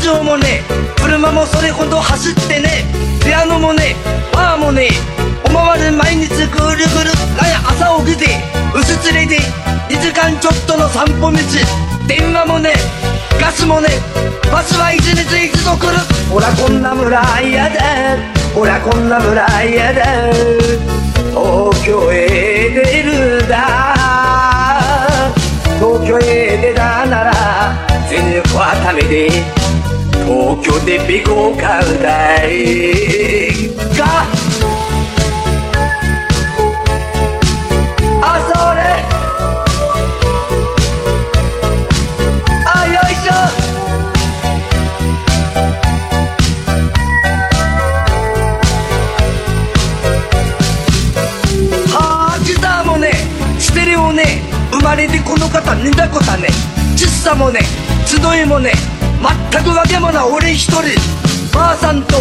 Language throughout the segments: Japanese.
情もね車もそれほど走ってねピアノもねバーもねおまわる毎日ぐるぐるなや朝起きて薄連れで2時間ちょっとの散歩道電話もねガスもねバスは一日一度来る。ほらこんな村嫌だほらこんな村嫌だ東京へ出るだ全力はためで東京でビコを買うだい。があそれ。あよいしょ。はあギターもねステレオね生まれてこの方似たこたねさもね集いもね全くわけもない。俺一人。ばあさんと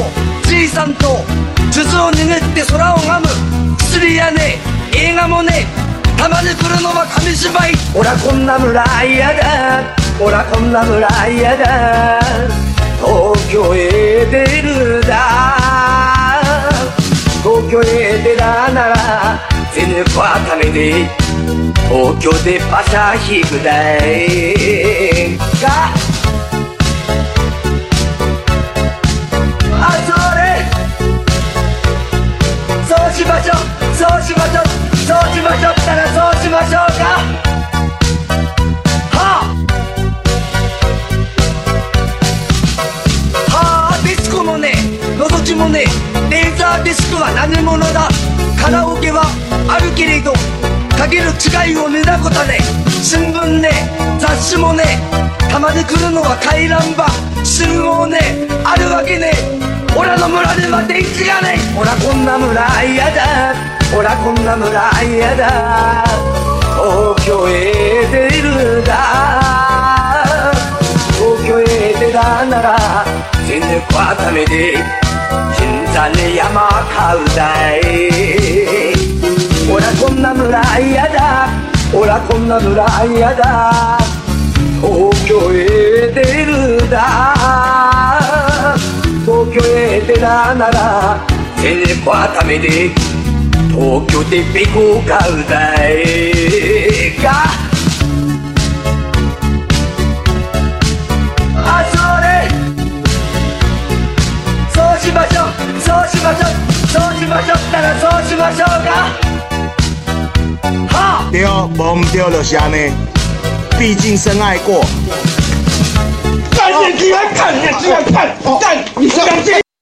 じいさんと数珠を握って空を拝む。薬やね映画もねたまに来るのは紙芝居。ほらこんな村嫌だ。ほらこんな村嫌だ。全力はためで東京で馬車引くだい。が。あそれ。そうしましょう。そうしましょう。そうしましょう。ったらそうしましょう。かは。あはあ。ディスコもねのぞきもねレーザーディスクは何者だ。カラオケあるけれどかける違いをねだことね。新聞ね雑誌もねたまに来るのは回覧板信号ねあるわけね。オラの村では電気がね。ほらこんな村嫌だ。ほらこんな村嫌だ。東京へ出るだ。東京へ出たなら全力はためで新山に山買うだい。こんな村嫌だ。ほらこんな村嫌だ。東京へ出るだ。東京へ出たなら全力はためで東京でビコを買うだいがあそれそうしましょう。そうしましょう。そうしましょう。ったらそうしましょうか。哈！对，无毋对就是安尼，毕竟深爱过。干你居然看，你居然看，干你居然这